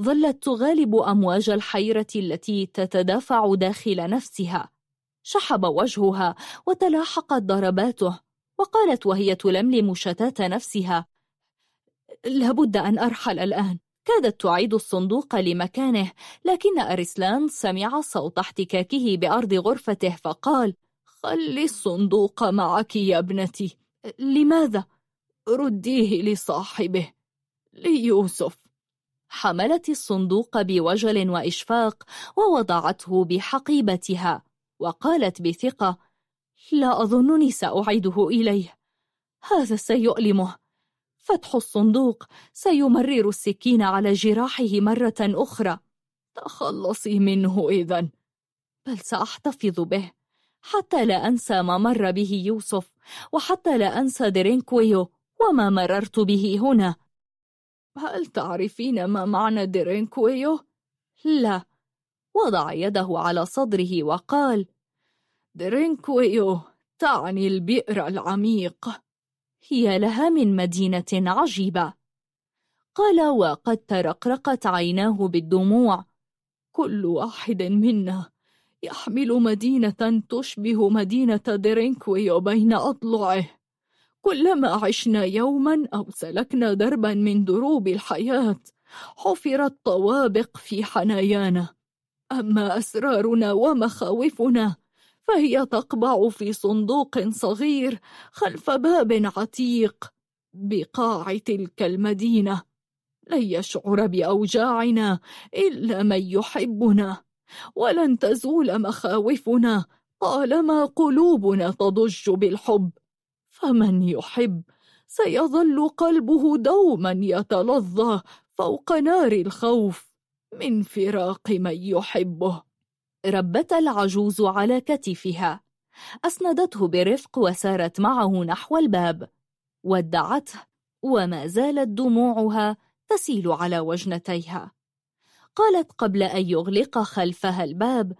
ظلت تغالب أمواج الحيرة التي تتدافع داخل نفسها. شحب وجهها وتلاحقت ضرباته وقالت وهي تلملم شتات نفسها. لابد أن أرحل الآن. كادت تعيد الصندوق لمكانه لكن أرسلان سمع صوت احتكاكه بأرض غرفته فقال خلي الصندوق معك يا ابنتي. لماذا؟ رديه لصاحبه. ليوسف. حملت الصندوق بوجل وإشفاق ووضعته بحقيبتها وقالت بثقة لا أظنني سأعيده إليه هذا سيؤلمه. فتح الصندوق سيمرر السكين على جراحه مرة أخرى. تخلصي منه إذا بل سأحتفظ به حتى لا أنسى ما مر به يوسف وحتى لا أنسى درينكويو وما مررت به هنا. هل تعرفين ما معنى درينكويو؟ لا. وضع يده على صدره وقال درينكويو تعني البئر العميق. هي لها من مدينة عجيبة. قال وقد ترقرقت عيناه بالدموع. كل واحد منا يحمل مدينة تشبه مدينة درينكويو بين أضلعه. كلما عشنا يوما أو سلكنا دربا من دروب الحياة. حفرت طوابق في حنايانا. أما أسرارنا ومخاوفنا فهي تقبع في صندوق صغير خلف باب عتيق بقاع تلك المدينة. لن يشعر بأوجاعنا إلا من يحبنا. ولن تزول مخاوفنا طالما قلوبنا تضج بالحب. فمن يحب سيظل قلبه دوما يتلظى فوق نار الخوف من فراق من يحبه. ربت العجوز على كتفها. أسندته برفق وسارت معه نحو الباب. ودعته وما زالت دموعها تسيل على وجنتيها. قالت قبل أن يغلق خلفها الباب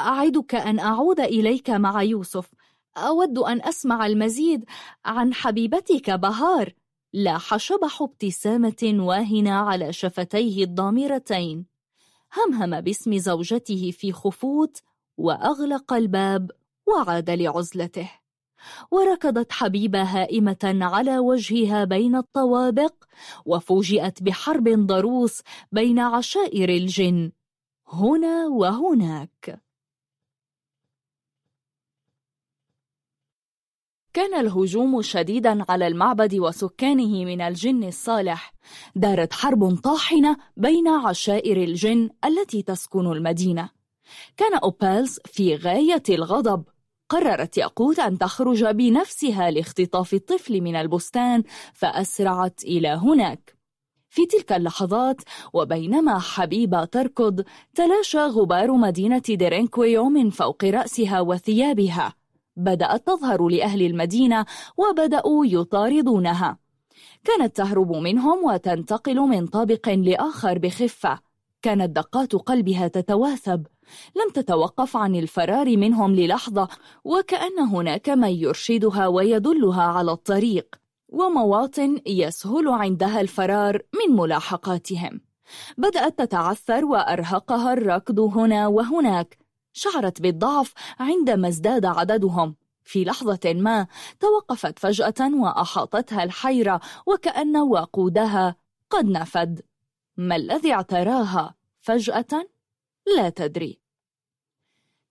أعدك أن أعود إليك مع يوسف أود أن أسمع المزيد عن حبيبتك بهار. لاح شبح ابتسامة واهنة على شفتيه الضامرتين همهم باسم زوجته في خفوت وأغلق الباب وعاد لعزلته. وركضت حبيبة هائمة على وجهها بين الطوابق وفوجئت بحرب ضروس بين عشائر الجن. هنا وهناك. كان الهجوم شديدا على المعبد وسكانه من الجن الصالح. دارت حرب طاحنة بين عشائر الجن التي تسكن المدينة. كان أوبالز في غاية الغضب. قررت ياقوت أن تخرج بنفسها لاختطاف الطفل من البستان فأسرعت إلى هناك. في تلك اللحظات وبينما حبيبة تركض تلاشى غبار مدينة ديرينكويو من فوق رأسها وثيابها. بدأت تظهر لأهل المدينة وبدأوا يطاردونها. كانت تهرب منهم وتنتقل من طابق لآخر بخفة. كانت دقات قلبها تتواثب. لم تتوقف عن الفرار منهم للحظة وكأن هناك من يرشدها ويدلها على الطريق ومواطن يسهل عندها الفرار من ملاحقاتهم. بدأت تتعثر وأرهقها الركض هنا وهناك. شعرت بالضعف عندما ازداد عددهم. في لحظة ما توقفت فجأة وأحاطتها الحيرة وكأن وقودها قد نفد. ما الذي اعتراها فجأة؟ لا تدري.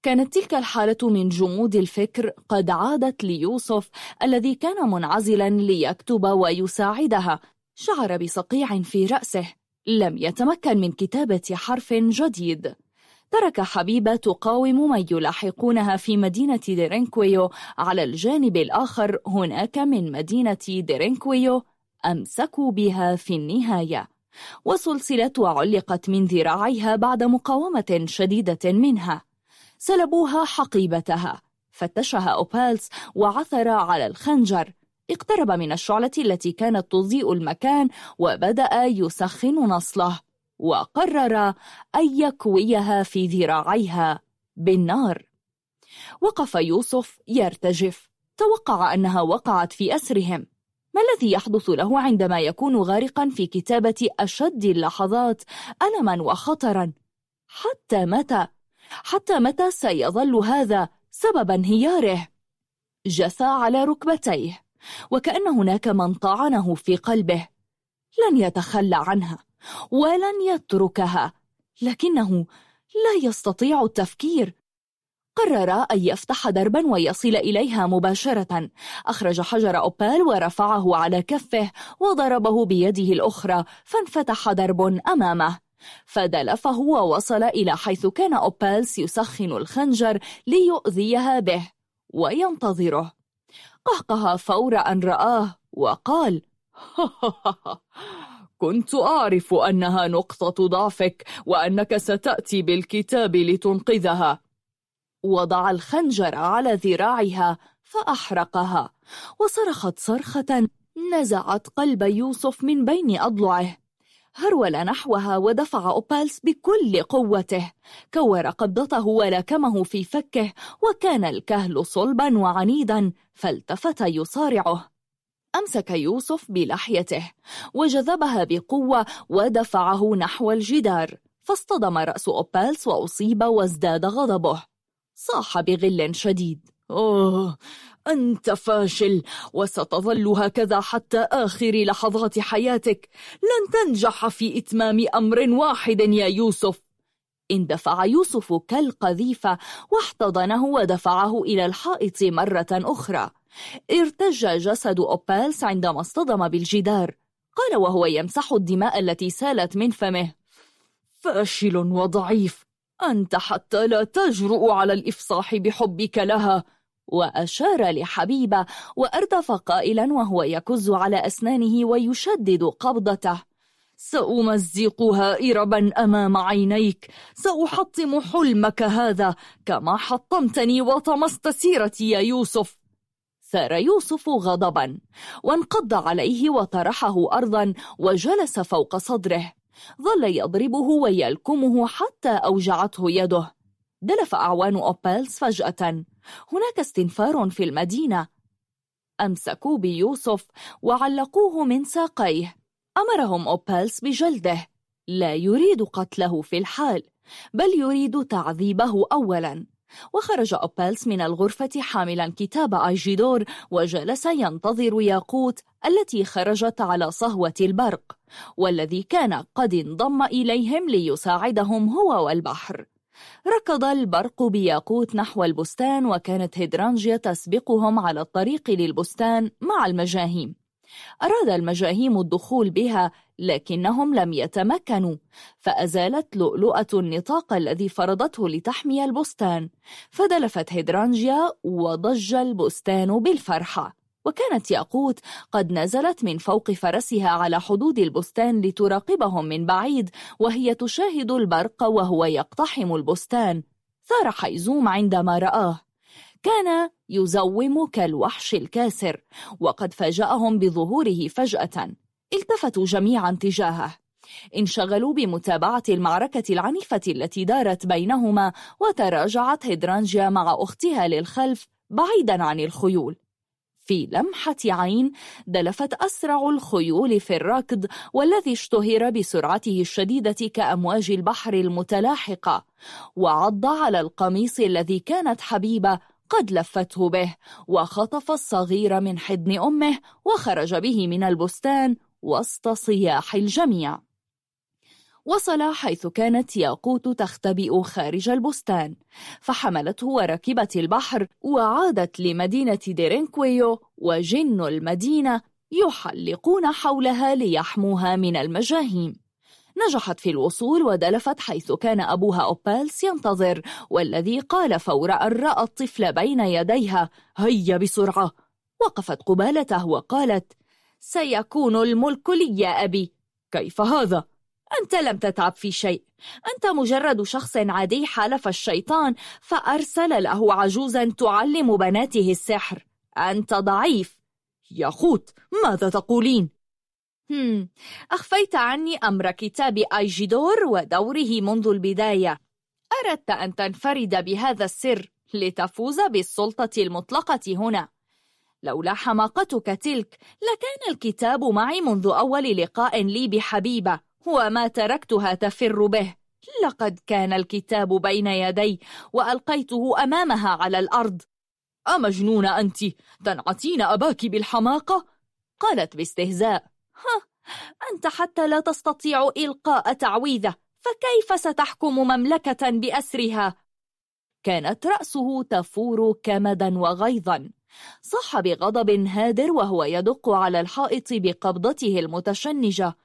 كانت تلك الحالة من جمود الفكر قد عادت ليوسف الذي كان منعزلا ليكتب ويساعدها. شعر بصقيع في رأسه. لم يتمكن من كتابة حرف جديد. ترك حبيبة تقاوم من يلاحقونها في مدينة ديرينكويو على الجانب الآخر. هناك من مدينة ديرينكويو أمسكوا بها في النهاية. وسلسلة علقت من ذراعيها بعد مقاومة شديدة منها. سلبوها حقيبتها. فتشها أوبالس وعثر على الخنجر. اقترب من الشعلة التي كانت تضيء المكان وبدأ يسخن نصله. وقرر أن يكويها في ذراعيها بالنار. وقف يوسف يرتجف. توقع أنها وقعت في أسرهم. ما الذي يحدث له عندما يكون غارقا في كتابة أشد اللحظات ألما وخطرا؟ حتى متى؟ حتى متى سيظل هذا سبب انهياره؟ جثى على ركبتيه وكأن هناك من طعنه في قلبه. لن يتخلى عنها. ولن يتركها لكنه لا يستطيع التفكير. قرر أن يفتح دربا ويصل إليها مباشرة. أخرج حجر أوبال ورفعه على كفه وضربه بيده الأخرى فانفتح درب أمامه. فدلفه ووصل إلى حيث كان أوبالس يسخن الخنجر ليؤذيها به وينتظره. قهقه فور أن رآه وقال كنت أعرف أنها نقطة ضعفك وأنك ستأتي بالكتاب لتنقذها. وضع الخنجر على ذراعها فأحرقها. وصرخت صرخة نزعت قلب يوسف من بين أضلعه. هرول نحوها ودفع أوبالس بكل قوته. كور قبضته ولكمه في فكه وكان الكهل صلبا وعنيدا فالتفت يصارعه. أمسك يوسف بلحيته وجذبها بقوة ودفعه نحو الجدار فاصطدم رأس أوبالس وأصيب وازداد غضبه. صاح بغل شديد. أوه أنت فاشل وستظل هكذا حتى آخر لحظات حياتك. لن تنجح في إتمام أمر واحد يا يوسف. اندفع يوسف كالقذيفة واحتضنه ودفعه إلى الحائط مرة أخرى. ارتج جسد أوبالس عندما اصطدم بالجدار قال وهو يمسح الدماء التي سالت من فمه. فاشل وضعيف أنت حتى لا تجرؤ على الإفصاح بحبك لها. وأشار لحبيبة وأردف قائلا وهو يكز على أسنانه ويشدد قبضته. سأمزقها إربا أمام عينيك سأحطم حلمك هذا كما حطمتني وطمست سيرتي يا يوسف. ثار يوسف غضبا وانقض عليه وطرحه أرضا وجلس فوق صدره. ظل يضربه ويلكمه حتى أوجعته يده. دلف أعوان أوبيلز فجأة. هناك استنفار في المدينة. أمسكوا بيوسف وعلقوه من ساقيه. أمرهم أوبيلز بجلده. لا يريد قتله في الحال بل يريد تعذيبه أولا. وخرج أوبالس من الغرفة حاملا كتاب آيجيدور وجلس ينتظر ياقوت التي خرجت على صهوة البرق والذي كان قد انضم إليهم ليساعدهم هو والبحر. ركض البرق بياقوت نحو البستان وكانت هيدرانجيا تسبقهم على الطريق للبستان مع المجاهيم. أراد المجاهيم الدخول بها لكنهم لم يتمكنوا فأزالت لؤلؤة النطاق الذي فرضته لتحمي البستان. فدلفت هيدرانجيا وضج البستان بالفرحة. وكانت ياقوت قد نزلت من فوق فرسها على حدود البستان لتراقبهم من بعيد وهي تشاهد البرق وهو يقتحم البستان. ثار حيزوم عندما رآه. كان يزومك الوحش الكاسر وقد فاجأهم بظهوره فجأة. التفتوا جميعا تجاهه. انشغلوا بمتابعة المعركة العنيفة التي دارت بينهما وتراجعت هيدرانجيا مع أختها للخلف بعيدا عن الخيول. في لمحة عين دلفت أسرع الخيول في الركض والذي اشتهر بسرعته الشديدة كأمواج البحر المتلاحقة. وعض على القميص الذي كانت حبيبة قد لفته به وخطف الصغير من حضن أمه وخرج به من البستان وسط صياح الجميع. وصل حيث كانت ياقوت تختبئ خارج البستان فحملته وركبت البحر وعادت لمدينة ديرينكويو وجن المدينة يحلقون حولها ليحموها من المجاهيم. نجحت في الوصول ودلفت حيث كان أبوها أوبالس ينتظر والذي قال فور أن رأى الطفل بين يديها. هيا بسرعة! وقفت قبالته وقالت سيكون الملك لي يا أبي. كيف هذا؟ أنت لم تتعب في شيء. أنت مجرد شخص عادي حالف الشيطان فأرسل له عجوزا تعلم بناته السحر. أنت ضعيف. يا خوت ماذا تقولين؟ أخفيت عني أمر كتاب أيجيدور ودوره منذ البداية. أردت أن تنفرد بهذا السر لتفوز بالسلطة المطلقة هنا. لولا حماقتك تلك لكان الكتاب معي منذ أول لقاء لي بحبيبة وما تركتها تفر به. لقد كان الكتاب بين يدي وألقيته أمامها على الأرض. أمجنون أنت؟ تنعتين أباك بالحماقة؟ قالت باستهزاء. أنت حتى لا تستطيع إلقاء تعويذة فكيف ستحكم مملكة بأسرها؟ كانت رأسه تفور كمدا وغيظا. صح بغضب هادر وهو يدق على الحائط بقبضته المتشنجة.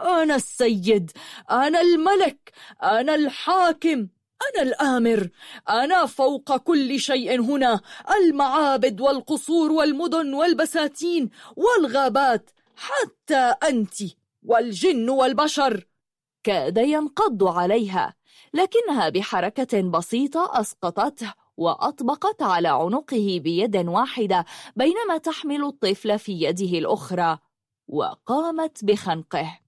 أنا السيد أنا الملك أنا الحاكم أنا الآمر أنا فوق كل شيء هنا المعابد والقصور والمدن والبساتين والغابات. حتى أنت والجن والبشر. كاد ينقض عليها لكنها بحركة بسيطة أسقطته وأطبقت على عنقه بيد واحدة بينما تحمل الطفل في يده الأخرى وقامت بخنقه.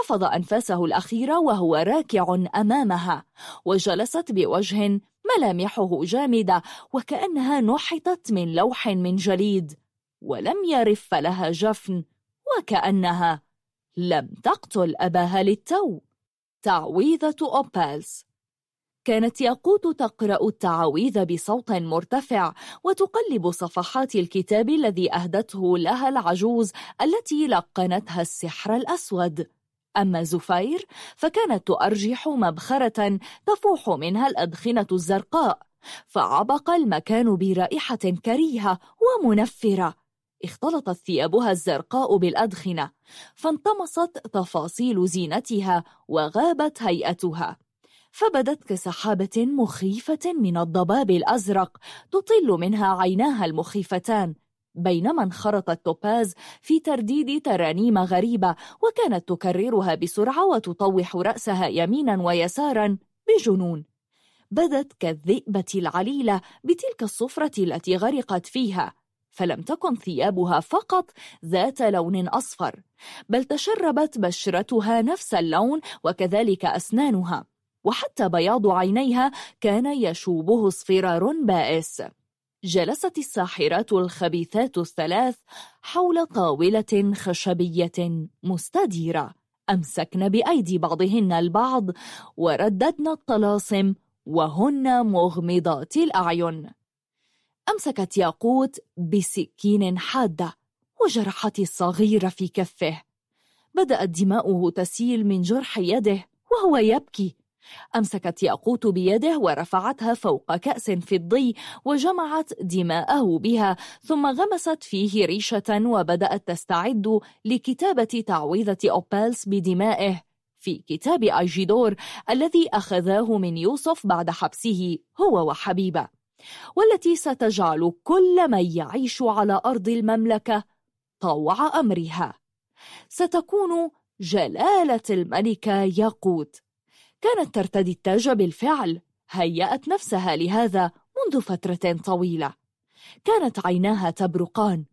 لفظ أنفاسه الأخيرة وهو راكع أمامها وجلست بوجه ملامحه جامدة وكأنها نحطت من لوح من جليد ولم يرف لها جفن. وكأنها لم تقتل أباها للتو. تعويذة أوبالس كانت ياقوت تقرأ التعاويذ بصوت مرتفع وتقلب صفحات الكتاب الذي أهدته لها العجوز التي لقنتها السحر الأسود. أما زفير فكانت تأرجح مبخرة تفوح منها الأدخنة الزرقاء فعبق المكان برائحة كريهة ومنفرة. اختلطت ثيابها الزرقاء بالأدخنة فانطمست تفاصيل زينتها وغابت هيئتها. فبدت كسحابة مخيفة من الضباب الأزرق تطل منها عيناها المخيفتان بينما انخرطت توباز في ترديد ترانيم غريبة وكانت تكررها بسرعة وتطوح رأسها يمينا ويسارا بجنون. بدت كالذئبة العليلة بتلك الصفرة التي غرقت فيها. فلم تكن ثيابها فقط ذات لون أصفر بل تشربت بشرتها نفس اللون وكذلك أسنانها وحتى بياض عينيها كان يشوبه اصفرار بائس. جلست الساحرات الخبيثات الثلاث حول طاولة خشبية مستديرة أمسكن بأيدي بعضهن البعض ورددن الطلاسم وهن مغمضات الأعين. أمسكت ياقوت بسكين حادة وجرحت الصغير في كفه. بدأت دماؤه تسيل من جرح يده وهو يبكي. أمسكت ياقوت بيده ورفعتها فوق كأس فضي وجمعت دماءه بها ثم غمست فيه ريشة وبدأت تستعد لكتابة تعويذة أوبالس بدمائه. في كتاب أيجيدور الذي أخذاه من يوسف بعد حبسه هو وحبيبه. والتي ستجعل كل من يعيش على أرض المملكة طوع أمرها. ستكون جلالة الملكة ياقوت. كانت ترتدي التاج بالفعل هيأت نفسها لهذا منذ فترة طويلة. كانت عيناها تبرقان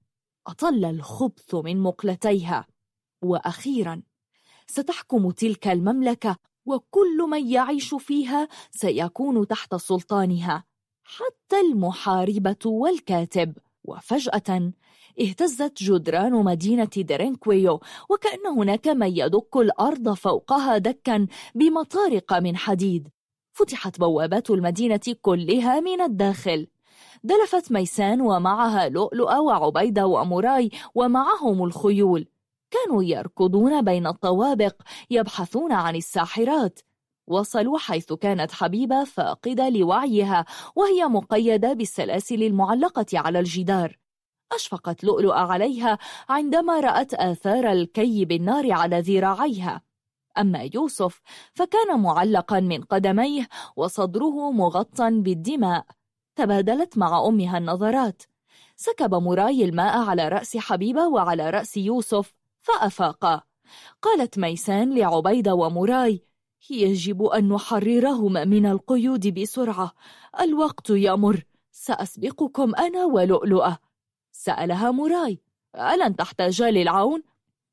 أطل الخبث من مقلتيها. وأخيرا ستحكم تلك المملكة وكل من يعيش فيها سيكون تحت سلطانها. حتى المحاربة والكاتب. وفجأة اهتزت جدران مدينة ديرينكويو وكأن هناك من يدق الأرض فوقها دكا بمطارق من حديد. فتحت بوابات المدينة كلها من الداخل. دلفت ميسان ومعها لؤلؤة وعبيدة وموراي ومعهم الخيول. كانوا يركضون بين الطوابق يبحثون عن الساحرات. وصلوا حيث كانت حبيبة فاقدة لوعيها وهي مقيدة بالسلاسل المعلقة على الجدار. أشفقت لؤلؤ عليها عندما رأت آثار الكي بالنار على ذراعيها. أما يوسف فكان معلقا من قدميه وصدره مغطى بالدماء. تبادلت مع أمها النظرات. سكب مراي الماء على رأس حبيبة وعلى رأس يوسف فأفاقا. قالت ميسان لعبيدة ومراي يجب أن نحررهما من القيود بسرعة. الوقت يمر. سأسبقكم أنا ولؤلؤة. سألها موراي. ألن تحتاج للعون؟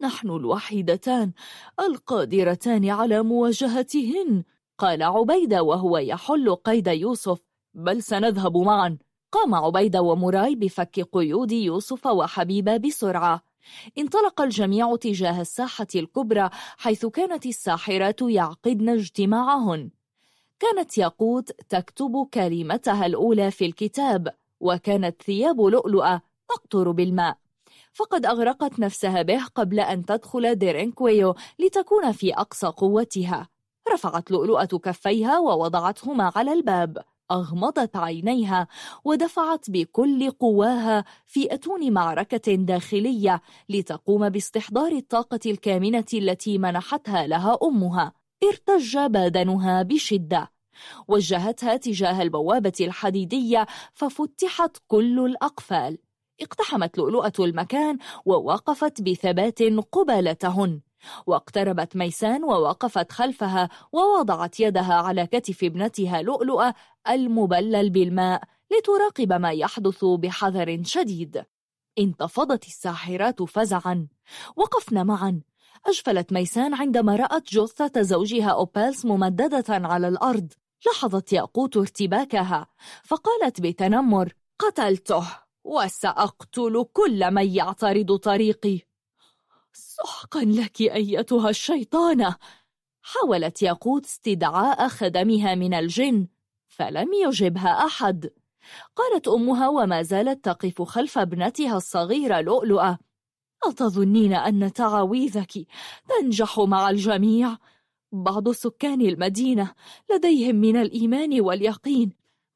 نحن الوحيدتان القادرتان على مواجهتهن. قال عبيدة وهو يحل قيد يوسف. بل سنذهب معا. قام عبيدة وموراي بفك قيود يوسف وحبيبة بسرعة. انطلق الجميع تجاه الساحة الكبرى حيث كانت الساحرات يعقدن اجتماعهن. كانت ياقوت تكتب كلمتها الأولى في الكتاب وكانت ثياب لؤلؤة تقطر بالماء. فقد أغرقت نفسها به قبل أن تدخل ديرينكويو لتكون في أقصى قوتها. رفعت لؤلؤة كفيها ووضعتهما على الباب. أغمضت عينيها ودفعت بكل قواها في أتون معركة داخلية لتقوم باستحضار الطاقة الكامنة التي منحتها لها أمها. ارتج بدنها بشدة. وجهتها تجاه البوابة الحديدية ففتحت كل الأقفال. اقتحمت لؤلؤة المكان ووقفت بثبات قبالتهن. واقتربت ميسان ووقفت خلفها ووضعت يدها على كتف ابنتها لؤلؤة المبلل بالماء لتراقب ما يحدث بحذر شديد. انتفضت الساحرات فزعا. وقفنا معا. أجفلت ميسان عندما رأت جثة زوجها أوبالس ممددة على الأرض. لحظت ياقوت ارتباكها. فقالت بتنمر قتلته وسأقتل كل من يعترض طريقي. سحقا لك أيتها الشيطانة حاولت ياقوت استدعاء خدمها من الجن فلم يجبها أحد. قالت أمها وما زالت تقف خلف ابنتها الصغيرة لؤلؤة. أتظنين أن تعاويذك تنجح مع الجميع؟ بعض سكان المدينة لديهم من الإيمان واليقين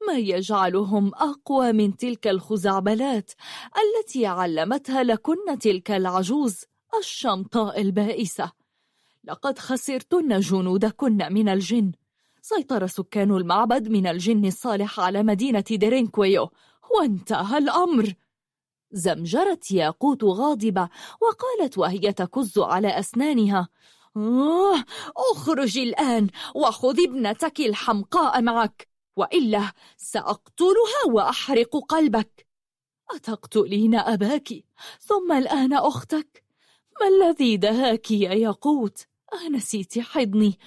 ما يجعلهم أقوى من تلك الخزعبلات التي علمتها لكن تلك العجوز. الشمطاء البائسة. لقد خسرتن جنودكن من الجن. سيطر سكان المعبد من الجن الصالح على مدينة ديرينكويو وانتهى الأمر. زمجرت ياقوت غاضبة وقالت وهي تكز على أسنانها. آه، أخرج أخرجي الآن وخذ ابنتك الحمقاء معك. وإلا سأقتلها وأحرق قلبك. أتقتلين أباك؟ ثم الآن أختك؟ ما الذي دهاك يا ياقوت؟ أنسيت حضني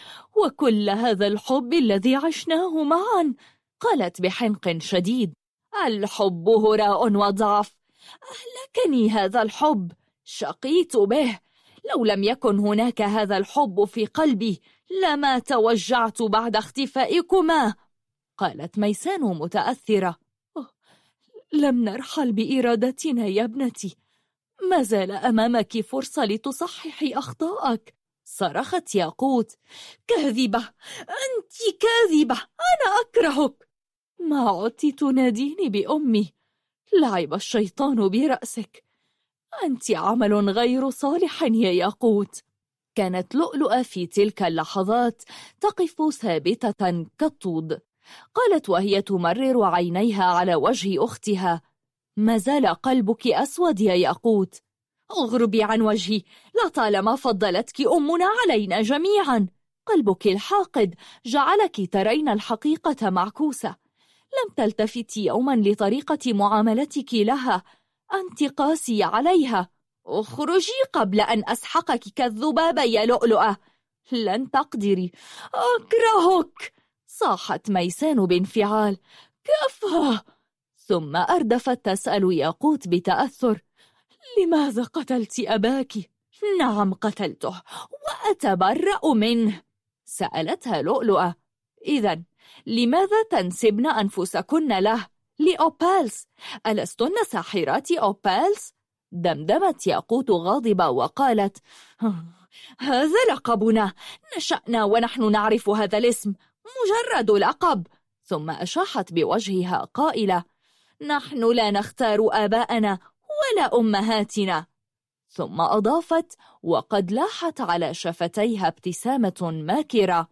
وكل هذا الحب الذي عشناه معا. قالت بحنق شديد الحب هراء وضعف. أهلكني هذا الحب شقيت به. لو لم يكن هناك هذا الحب في قلبي لما توجعت بعد اختفائكما. قالت ميسان متأثرة. لم نرحل بإرادتنا يا ابنتي. ما زال أمامك فرصة لتصححي أخطاءك. صرخت ياقوت. كاذبة! أنت كاذبة! أنا أكرهك! ما عدت تناديني بأمي. لعب الشيطان برأسك. أنت عمل غير صالح يا ياقوت. كانت لؤلؤة في تلك اللحظات تقف ثابتة كالطود. قالت وهي تمرر عينيها على وجه أختها. ما زال قلبك أسود يا ياقوت. اغربي عن وجهي لطالما فضلتك أمنا علينا جميعا. قلبك الحاقد جعلك ترين الحقيقة معكوسة. لم تلتفت يوما لطريقة معاملتك لها. أنت قاسي عليها. اخرجي قبل أن أسحقك كالذباب يا لؤلؤة. لن تقدري. أكرهك! صاحت ميسان بانفعال. كفه ثم أردفت تسأل ياقوت بتأثر لماذا قتلت أباك؟ نعم قتلته وأتبرأ منه سألتها لؤلؤة إذا لماذا تنسبن أنفسكن له؟ لأوبالس ألستن ساحرات أوبالس؟ دمدمت ياقوت غاضبة وقالت آه، هذا لقبنا نشأنا ونحن نعرف هذا الاسم مجرد لقب ثم أشاحت بوجهها قائلة نحن لا نختار آباءنا ولا أمهاتنا. ثم أضافت وقد لاحت على شفتيها ابتسامة ماكرة.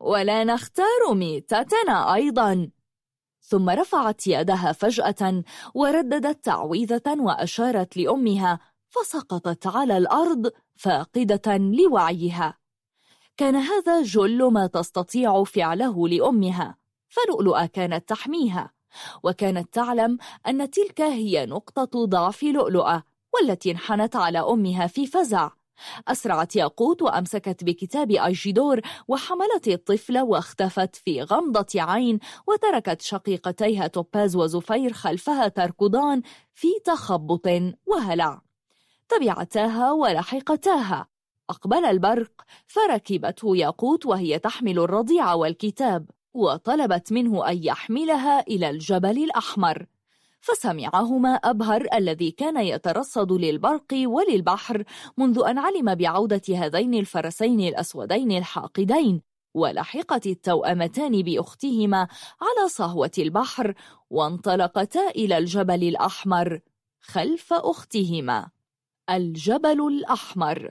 ولا نختار ميتتنا أيضا. ثم رفعت يدها فجأة ورددت تعويذة وأشارت لأمها فسقطت على الأرض فاقدة لوعيها. كان هذا جل ما تستطيع فعله لأمها فلؤلؤة كانت تحميها. وكانت تعلم أن تلك هي نقطة ضعف لؤلؤة والتي انحنت على أمها في فزع. أسرعت ياقوت وأمسكت بكتاب أجدور وحملت الطفل واختفت في غمضة عين وتركت شقيقتيها توباز وزفير خلفها تركضان في تخبط وهلع. تبعتاها ولحقتاها. أقبل البرق فركبته ياقوت وهي تحمل الرضيع والكتاب. وطلبت منه أن يحملها إلى الجبل الأحمر فسمعهما أبهر الذي كان يترصد للبرق وللبحر منذ أن علم بعودة هذين الفرسين الأسودين الحاقدين ولحقت التوأمتان بأختهما على صهوة البحر وانطلقتا إلى الجبل الأحمر خلف أختهما. الجبل الأحمر.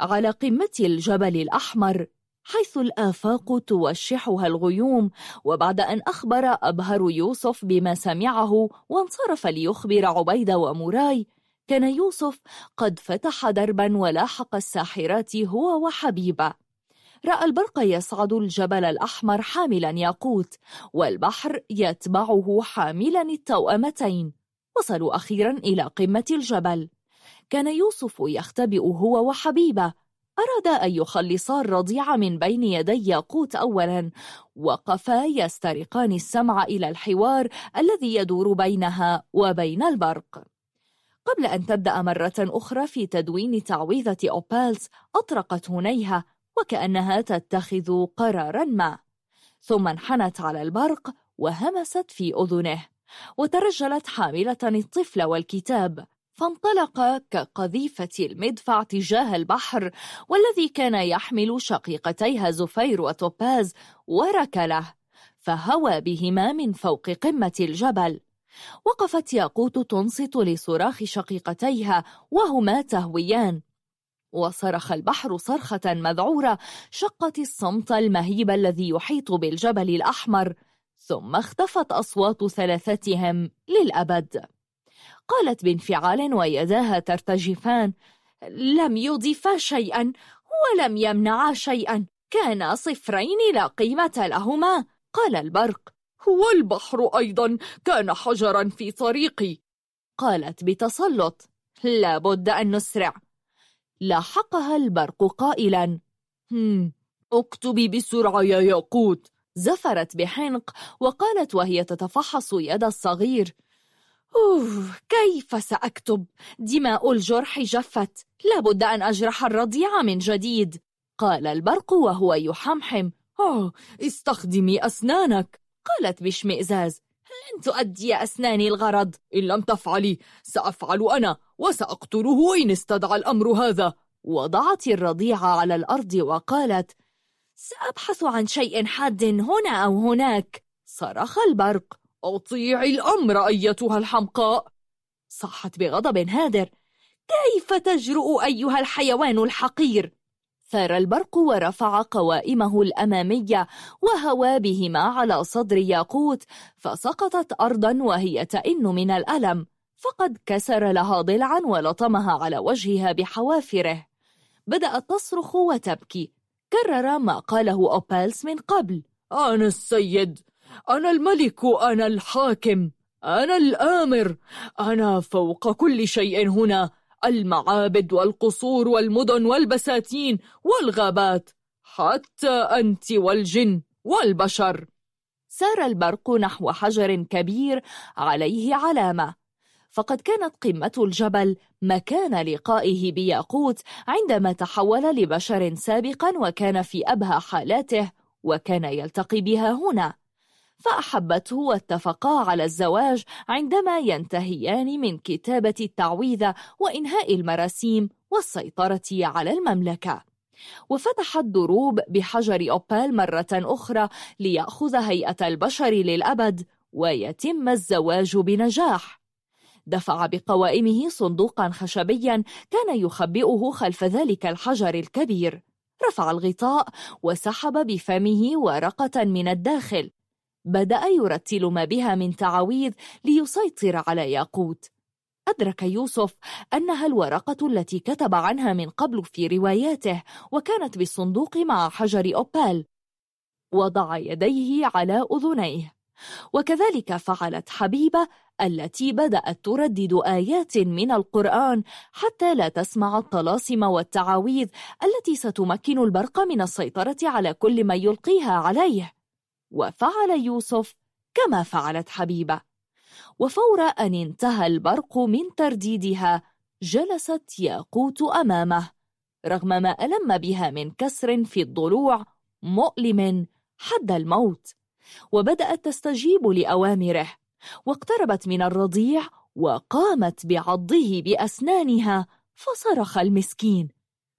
على قمة الجبل الأحمر حيث الآفاق توشحها الغيوم وبعد أن أخبر أبهر يوسف بما سمعه وانصرف ليخبر عبيد وموراي كان يوسف قد فتح دربا ولاحق الساحرات هو وحبيبه. رأى البرق يصعد الجبل الأحمر حاملا ياقوت والبحر يتبعه حاملا التوأمتين. وصلوا أخيرا إلى قمة الجبل. كان يوسف يختبئ هو وحبيبه أراد أن يخلص الرضيع من بين يدي ياقوت أولا وقفا يسترقان السمع إلى الحوار الذي يدور بينها وبين البرق. قبل أن تبدأ مرة أخرى في تدوين تعويذة أوبالس أطرقت هنيها وكأنها تتخذ قرارا ما. ثم انحنت على البرق وهمست في أذنه وترجلت حاملة الطفل والكتاب. فانطلق كقذيفة المدفع تجاه البحر والذي كان يحمل شقيقتيها زفير وتوباز وركله فهوى بهما من فوق قمة الجبل. وقفت ياقوت تنصت لصراخ شقيقتيها وهما تهويان. وصرخ البحر صرخة مذعورة شقت الصمت المهيب الذي يحيط بالجبل الأحمر ثم اختفت أصوات ثلاثتهم للأبد. قالت بانفعال ويداها ترتجفان لم يضيفا شيئا ولم يمنعا شيئا كانا صفرين لا قيمة لهما. قال البرق هو البحر أيضا كان حجرا في طريقي. قالت بتسلط لابد أن نسرع. لاحقها البرق قائلا اكتبي بسرعة يا ياقوت. زفرت بحنق وقالت وهي تتفحص يد الصغير أوه كيف سأكتب؟ دماء الجرح جفت. لابد أن أجرح الرضيع من جديد. قال البرق وهو يحمحم. أوه استخدمي أسنانك. قالت باشمئزاز لن تؤدي أسناني الغرض. إن لم تفعلي سأفعل أنا وسأقتله إن استدعى الأمر هذا. وضعت الرضيع على الأرض وقالت سأبحث عن شيء حاد هنا أو هناك. صرخ البرق. أطيعي الأمر أيتها الحمقاء. صاحت بغضب هادر. كيف تجرؤ أيها الحيوان الحقير؟ ثار البرق ورفع قوائمه الأمامية وهوى بهما على صدر ياقوت فسقطت أرضا وهي تئن من الألم. فقد كسر لها ضلعا ولطمها على وجهها بحوافره. بدأت تصرخ وتبكي. كرر ما قاله أوبالس من قبل. أنا السيد أنا الملك أنا الحاكم أنا الآمر. أنا فوق كل شيء هنا المعابد والقصور والمدن والبساتين والغابات حتى أنت والجن والبشر. سار البرق نحو حجر كبير عليه علامة. فقد كانت قمة الجبل مكان لقائه بياقوت عندما تحول لبشر سابقا وكان في أبهى حالاته وكان يلتقي بها هنا. فأحبته واتفقا على الزواج عندما ينتهيان من كتابة التعويذة وإنهاء المراسيم والسيطرة على المملكة. وفتح الدروب بحجر أوبال مرة أخرى ليأخذ هيئة البشر للأبد ويتم الزواج بنجاح. دفع بقوائمه صندوقا خشبيا كان يخبئه خلف ذلك الحجر الكبير. رفع الغطاء وسحب بفمه ورقة من الداخل. بدأ يرتل ما بها من تعاويذ ليسيطر على ياقوت. أدرك يوسف أنها الورقة التي كتب عنها من قبل في رواياته وكانت بالصندوق مع حجر أوبال. وضع يديه على أذنيه. وكذلك فعلت حبيبة التي بدأت تردد آيات من القرآن حتى لا تسمع الطلاسم والتعاويذ التي ستمكن البرق من السيطرة على كل ما يلقيها عليه. وفعل يوسف كما فعلت حبيبة. وفور أن انتهى البرق من ترديدها جلست ياقوت أمامه رغم ما ألم بها من كسر في الضلوع مؤلم حد الموت. وبدأت تستجيب لأوامره واقتربت من الرضيع وقامت بعضه بأسنانها فصرخ المسكين.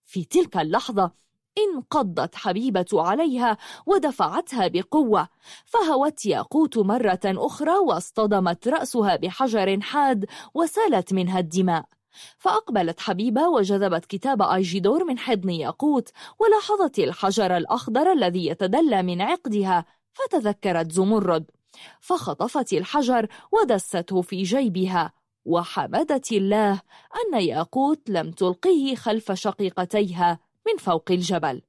في تلك اللحظة انقضت حبيبة عليها ودفعتها بقوة فهوت ياقوت مرة أخرى واصطدمت رأسها بحجر حاد وسالت منها الدماء. فأقبلت حبيبة وجذبت كتاب آيجيدور من حضن ياقوت ولاحظت الحجر الأخضر الذي يتدلى من عقدها فتذكرت زمرد. فخطفت الحجر ودسته في جيبها وحمدت الله أن ياقوت لم تلقيه خلف شقيقتيها. من فوق الجبل.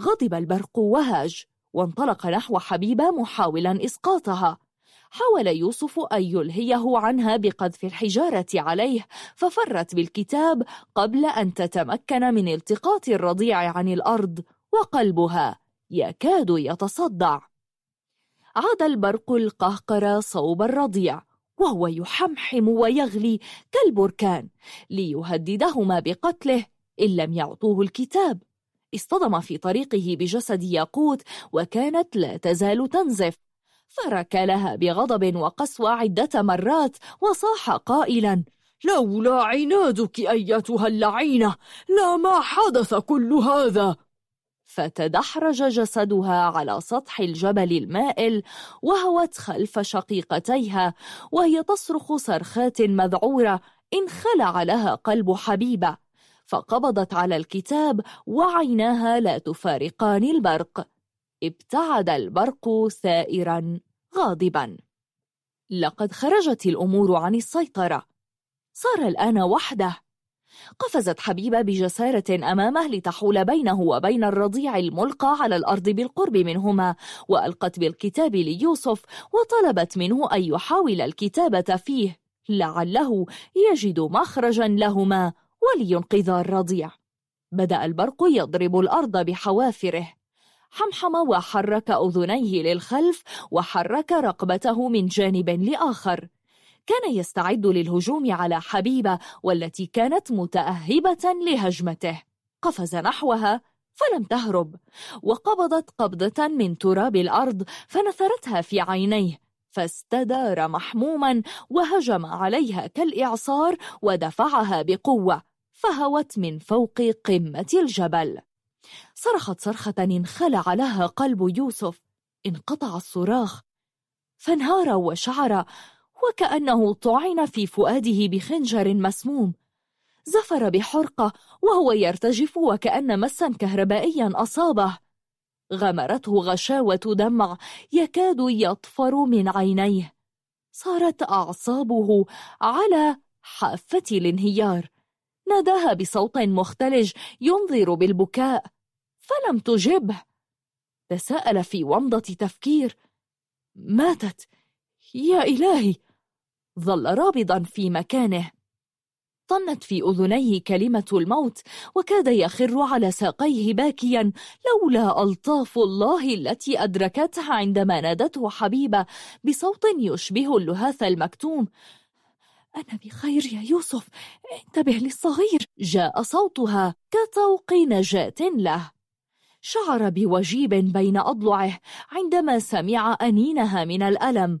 غضب البرق وهاج وانطلق نحو حبيبة محاولا إسقاطها. حاول يوسف أن يلهيه عنها بقذف الحجارة عليه ففرت بالكتاب قبل أن تتمكن من التقاط الرضيع عن الأرض وقلبها يكاد يتصدع. عاد البرق القهقر صوب الرضيع وهو يحمحم ويغلي كالبركان ليهددهما بقتله إن لم يعطوه الكتاب. اصطدم في طريقه بجسد ياقوت وكانت لا تزال تنزف. فركلها بغضب وقسوة عدة مرات وصاح قائلا لولا عنادك أيتها اللعينة لا ما حدث كل هذا. فتدحرج جسدها على سطح الجبل المائل وهوت خلف شقيقتيها وهي تصرخ صرخات مذعورة انخلع لها قلب حبيبة. فقبضت على الكتاب وعيناها لا تفارقان البرق. ابتعد البرق سائرا غاضبا. لقد خرجت الأمور عن السيطرة. صار الآن وحده. قفزت حبيبة بجسارة أمامه لتحول بينه وبين الرضيع الملقى على الأرض بالقرب منهما وألقت بالكتاب ليوسف وطلبت منه أن يحاول الكتابة فيه. لعله يجد مخرجا لهما. ولينقذ الرضيع. بدأ البرق يضرب الأرض بحوافره. حمحم وحرك أذنيه للخلف وحرك رقبته من جانب لآخر. كان يستعد للهجوم على حبيبة والتي كانت متأهبة لهجمته. قفز نحوها فلم تهرب. وقبضت قبضة من تراب الأرض فنثرتها في عينيه. فاستدار محموما وهجم عليها كالإعصار ودفعها بقوة. فهوت من فوق قمة الجبل. صرخت صرخة انخلع لها قلب يوسف. انقطع الصراخ. فانهار وشعر وكأنه طعن في فؤاده بخنجر مسموم. زفر بحرقة وهو يرتجف وكأن مسا كهربائيا أصابه. غمرته غشاوة دمع يكاد يطفر من عينيه. صارت أعصابه على حافة الانهيار. ناداها بصوت مختلج ينذر بالبكاء. فلم تجبه تساءل في ومضة تفكير. ماتت. يا إلهي. ظل رابضا في مكانه. طنت في أذنيه كلمة الموت وكاد يخر على ساقيه باكيا لولا ألطاف الله التي أدركتها عندما نادته حبيبة بصوت يشبه اللهاث المكتوم. أنا بخير يا يوسف. انتبه للصغير. جاء صوتها كطوق نجاة له. شعر بوجيب بين أضلعه عندما سمع أنينها من الألم.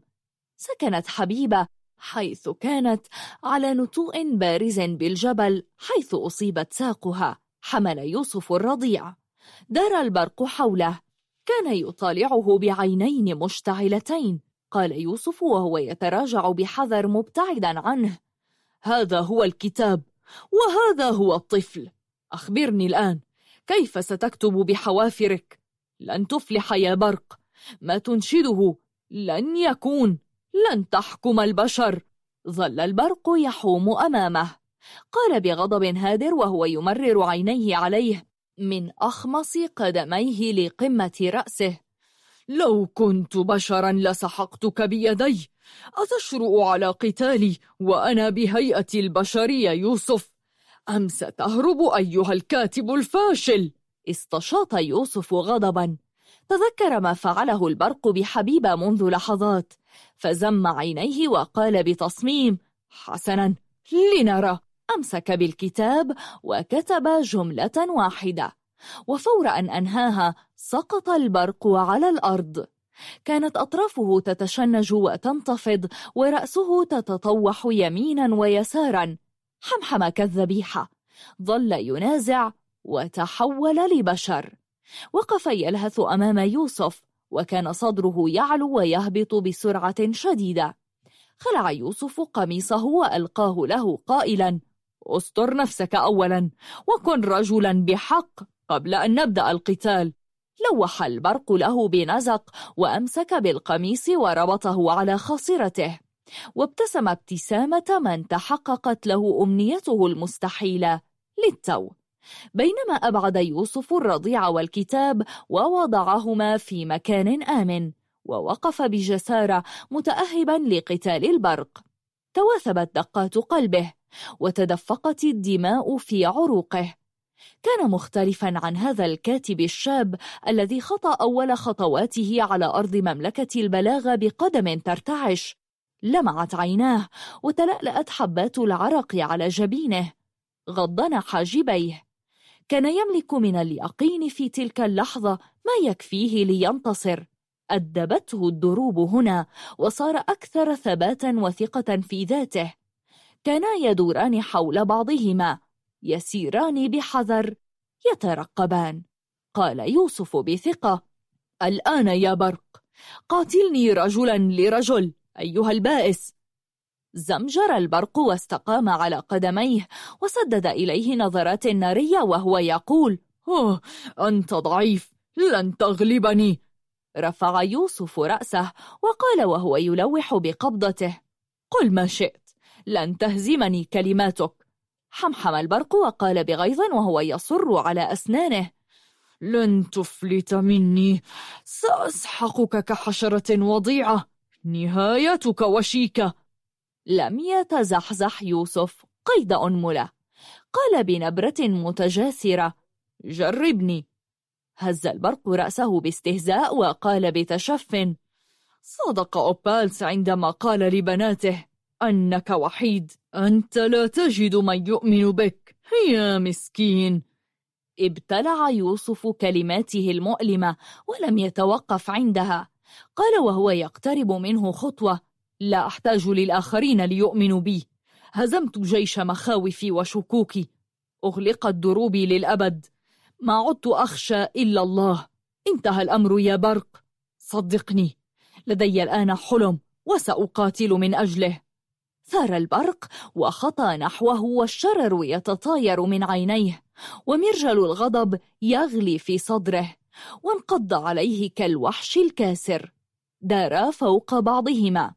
سكنت حبيبة حيث كانت على نتوء بارز بالجبل حيث أصيبت ساقها. حمل يوسف الرضيع. دار البرق حوله. كان يطالعه بعينين مشتعلتين. قال يوسف وهو يتراجع بحذر مبتعدا عنه. هذا هو الكتاب وهذا هو الطفل. أخبرني الآن كيف ستكتب بحوافرك؟ لن تفلح يا برق. ما تنشده لن يكون لن تحكم البشر. ظل البرق يحوم أمامه. قال بغضب هادر وهو يمرر عينيه عليه من أخمص قدميه لقمة رأسه. لو كنت بشرا لسحقتك بيدي. أتشرؤ على قتالي وأنا بهيئة البشر يا يوسف. أم ستهرب أيها الكاتب الفاشل؟ استشاط يوسف غضبا. تذكر ما فعله البرق بحبيبة منذ لحظات. فزم عينيه وقال بتصميم حسنا لنرى. أمسك بالكتاب وكتب جملة واحدة. وفور أن أنهاها سقط البرق على الأرض. كانت أطرافه تتشنج وتنتفض ورأسه تتطوح يمينا ويسارا. حمحم كالذبيحة. ظل ينازع وتحول لبشر. وقف يلهث أمام يوسف وكان صدره يعلو ويهبط بسرعة شديدة. خلع يوسف قميصه وألقاه له قائلا استر نفسك أولا وكن رجلا بحق. قبل أن نبدأ القتال. لوح البرق له بنزق وأمسك بالقميص وربطه على خاصرته. وابتسم ابتسامة من تحققت له أمنيته المستحيلة للتو. بينما أبعد يوسف الرضيع والكتاب ووضعهما في مكان آمن ووقف بجسارة متأهبا لقتال البرق. تواثبت دقات قلبه وتدفقت الدماء في عروقه. كان مختلفا عن هذا الكاتب الشاب الذي خطى أول خطواته على أرض مملكة البلاغة بقدم ترتعش. لمعت عيناه وتلألأت حبات العرق على جبينه. غضن حاجبيه. كان يملك من اليقين في تلك اللحظة ما يكفيه لينتصر. أدبته الدروب هنا وصار أكثر ثباتا وثقة في ذاته. كانا يدوران حول بعضهما. يسيران بحذر يترقبان. قال يوسف بثقة الآن يا برق قاتلني رجلا لرجل أيها البائس. زمجر البرق واستقام على قدميه وسدد إليه نظرات نارية وهو يقول أوه أنت ضعيف لن تغلبني. رفع يوسف رأسه وقال وهو يلوح بقبضته قل ما شئت لن تهزمني كلماتك. حمحم البرق وقال بغيظ وهو يصر على أسنانه. لن تفلت مني سأسحقك كحشرة وضيعة نهايتك وشيكة لم يتزحزح يوسف قيد أنملة. قال بنبرة متجاسرة جربني. هز البرق رأسه باستهزاء وقال بتشف صدق أوبالس عندما قال لبناته. أنك وحيد. أنت لا تجد من يؤمن بك. يا مسكين. ابتلع يوسف كلماته المؤلمة ولم يتوقف عندها. قال وهو يقترب منه خطوة. لا أحتاج للآخرين ليؤمنوا بي. هزمت جيش مخاوفي وشكوكي. أغلقت دروبي للأبد. ما عدت أخشى إلا الله. انتهى الأمر يا برق. صدقني. لدي الآن حلم وسأقاتل من أجله. ثار البرق وخطى نحوه والشرر يتطاير من عينيه ومرجل الغضب يغلي في صدره وانقض عليه كالوحش الكاسر. دارا فوق بعضهما.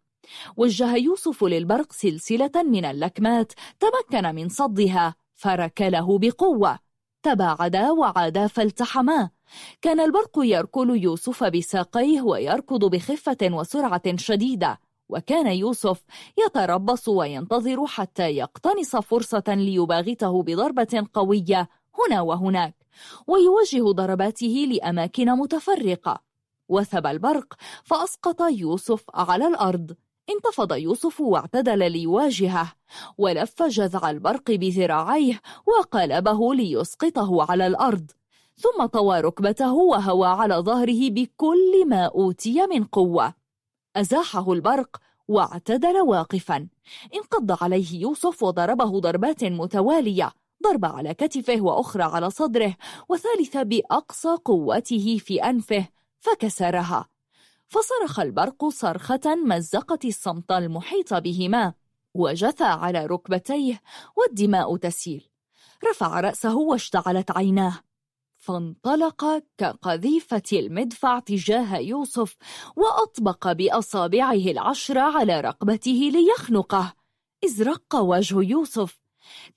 وجه يوسف للبرق سلسلة من اللكمات تمكن من صدها فركله بقوة. تباعدا وعادا فالتحما. كان البرق يركل يوسف بساقيه ويركض بخفة وسرعة شديدة. وكان يوسف يتربص وينتظر حتى يقتنص فرصة ليباغته بضربة قوية هنا وهناك ويوجه ضرباته لأماكن متفرقة. وثب البرق فأسقط يوسف على الأرض. انتفض يوسف واعتدل ليواجهه ولف جذع البرق بذراعيه وقلبه ليسقطه على الأرض. ثم طوى ركبته وهوى على ظهره بكل ما أوتي من قوة. أزاحه البرق واعتدل واقفا. انقض عليه يوسف وضربه ضربات متوالية. ضربة على كتفه وأخرى على صدره وثالثة بأقصى قوته في أنفه فكسرها. فصرخ البرق صرخة مزقت الصمت المحيط بهما وجثى على ركبتيه والدماء تسيل. رفع رأسه واشتعلت عيناه. فانطلق كقذيفة المدفع تجاه يوسف وأطبق بأصابعه العشرة على رقبته ليخنقه. ازرق وجه يوسف.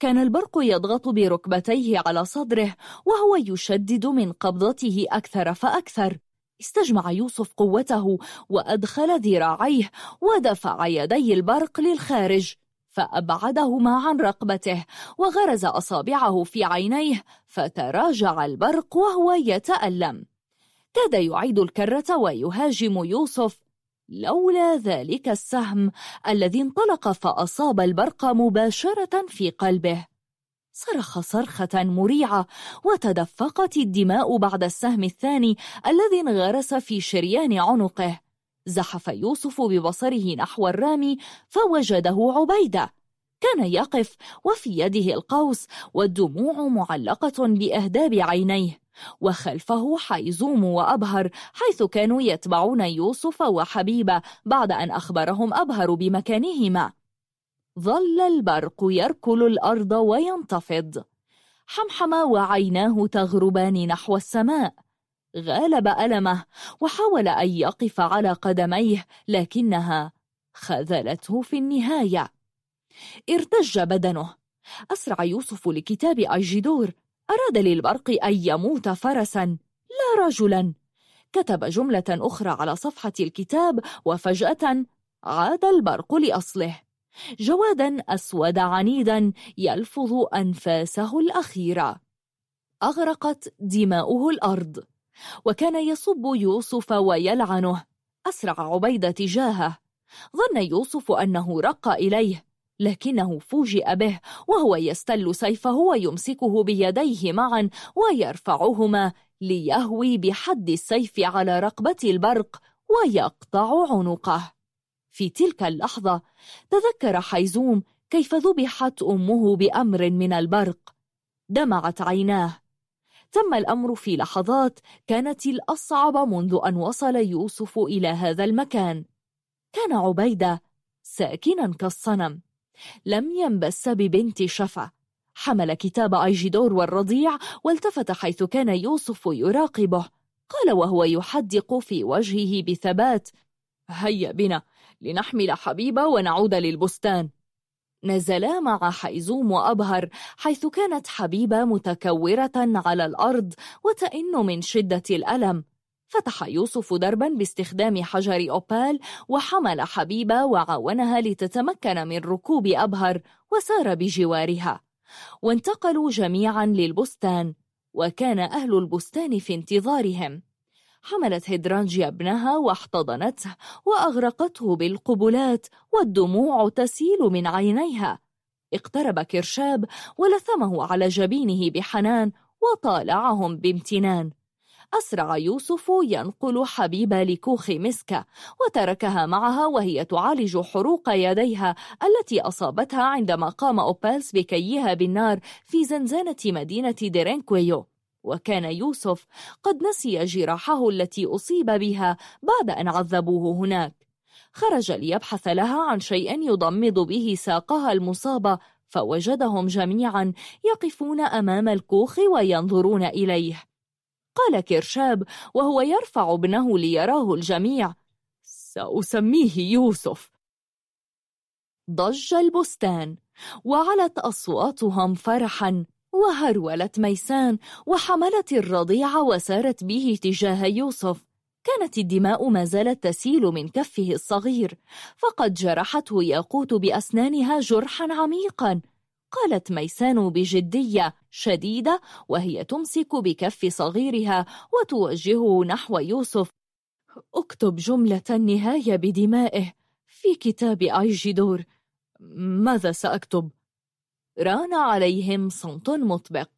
كان البرق يضغط بركبتيه على صدره وهو يشدد من قبضته أكثر فأكثر. استجمع يوسف قوته وأدخل ذراعيه ودفع يدي البرق للخارج. فأبعدهما عن رقبته وغرز أصابعه في عينيه فتراجع البرق وهو يتألم. كاد يعيد الكرة ويهاجم يوسف لولا ذلك السهم الذي انطلق فأصاب البرق مباشرة في قلبه. صرخ صرخة مريعة وتدفقت الدماء بعد السهم الثاني الذي انغرس في شريان عنقه. زحف يوسف ببصره نحو الرامي فوجده عبيدة. كان يقف وفي يده القوس والدموع معلقة بأهداب عينيه وخلفه حيزوم وأبهر حيث كانوا يتبعون يوسف وحبيبة بعد أن أخبرهم أبهر بمكانهما. ظل البرق يركل الأرض وينتفض. حمحم وعيناه تغربان نحو السماء. غالب ألمه وحاول أن يقف على قدميه لكنها خذلته في النهاية. ارتج بدنه. أسرع يوسف لكتاب أيجدور. أراد للبرق أن يموت فرسا لا رجلا. كتب جملة أخرى على صفحة الكتاب وفجأة عاد البرق لأصله. جوادا أسود عنيدا يلفظ أنفاسه الأخيرة. أغرقت دماؤه الأرض. وكان يصب يوسف ويلعنه. أسرع عبيدة تجاهه. ظن يوسف أنه رق إليه لكنه فوجئ به وهو يستل سيفه ويمسكه بيديه معا ويرفعهما ليهوي بحد السيف على رقبة البرق ويقطع عنقه. في تلك اللحظة تذكر حيزوم كيف ذبحت أمه بأمر من البرق. دمعت عيناه. تم الأمر في لحظات كانت الأصعب منذ أن وصل يوسف إلى هذا المكان. كان عبيدة ساكنا كالصنم. لم ينبس ببنت شفا. حمل كتاب أيجدور والرضيع والتفت حيث كان يوسف يراقبه. قال وهو يحدق في وجهه بثبات هيا بنا لنحمل حبيبة ونعود للبستان. نزلا مع حيزوم وأبهر حيث كانت حبيبة متكورة على الأرض وتئن من شدة الألم. فتح يوسف دربا باستخدام حجر أوبال وحمل حبيبة وعاونها لتتمكن من ركوب أبهر وسار بجوارها. وانتقلوا جميعا للبستان وكان أهل البستان في انتظارهم. حملت هيدرانجيا ابنها واحتضنته وأغرقته بالقبلات والدموع تسيل من عينيها. اقترب كرشاب ولثمه على جبينه بحنان وطالعهم بامتنان. أسرع يوسف ينقل حبيبة لكوخ مسكة وتركها معها وهي تعالج حروق يديها التي أصابتها عندما قام أوبالس بكيها بالنار في زنزانة مدينة ديرينكويو وكان يوسف قد نسي جراحه التي أصيب بها بعد أن عذبوه هناك. خرج ليبحث لها عن شيء يضمد به ساقها المصابة فوجدهم جميعا يقفون أمام الكوخ وينظرون إليه. قال كرشاب وهو يرفع ابنه ليراه الجميع سأسميه يوسف. ضج البستان وعلت أصواتهم فرحا. وهرولت ميسان وحملت الرضيع وسارت به تجاه يوسف. كانت الدماء ما زالت تسيل من كفه الصغير فقد جرحته ياقوت بأسنانها جرحا عميقا. قالت ميسان بجدية شديدة وهي تمسك بكف صغيرها وتوجهه نحو يوسف. اكتب جملة النهاية بدمائه في كتاب أيجدور ماذا سأكتب؟ ران عليهم صمت مطبق.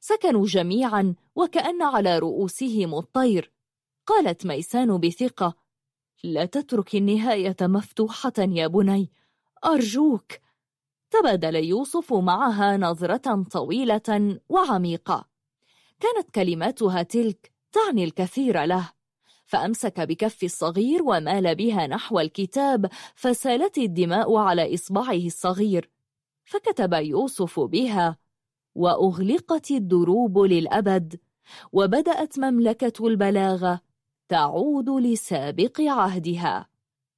سكنوا جميعا وكأن على رؤوسهم الطير. قالت ميسان بثقة لا تترك النهاية مفتوحة يا بني أرجوك. تبادل يوسف معها نظرة طويلة وعميقة. كانت كلماتها تلك تعني الكثير له. فأمسك بكف الصغير ومال بها نحو الكتاب فسالت الدماء على إصبعه الصغير. فكتب يوسف بها وأغلقت الدروب للأبد وبدأت مملكة البلاغة تعود لسابق عهدها.